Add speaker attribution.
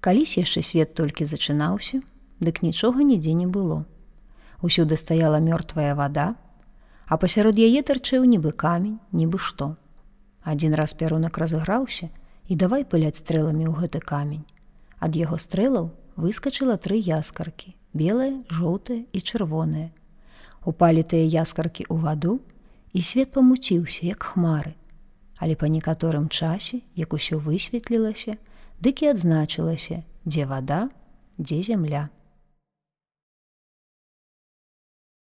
Speaker 1: Калісь яшчэ свет толькі зачынаўся, дык нічога нідзе не было. Усюды стаяла мёртвая вада, а пасярод яе тарчэў нібы камень, нібы што. Адзін раз пярунак разыграўся і давай пыляць стрэламі ў гэты камень. Ад яго стрэлаў выскачыла тры яскаркі, белыя, жоўтыя і чырвоныя. Упалі тыя яскаркі ў ваду, і свет памуціўся, як хмары. Але па некаторым часе, як усё высветлілася, дык і адзначылася, дзе вада, дзе зямля.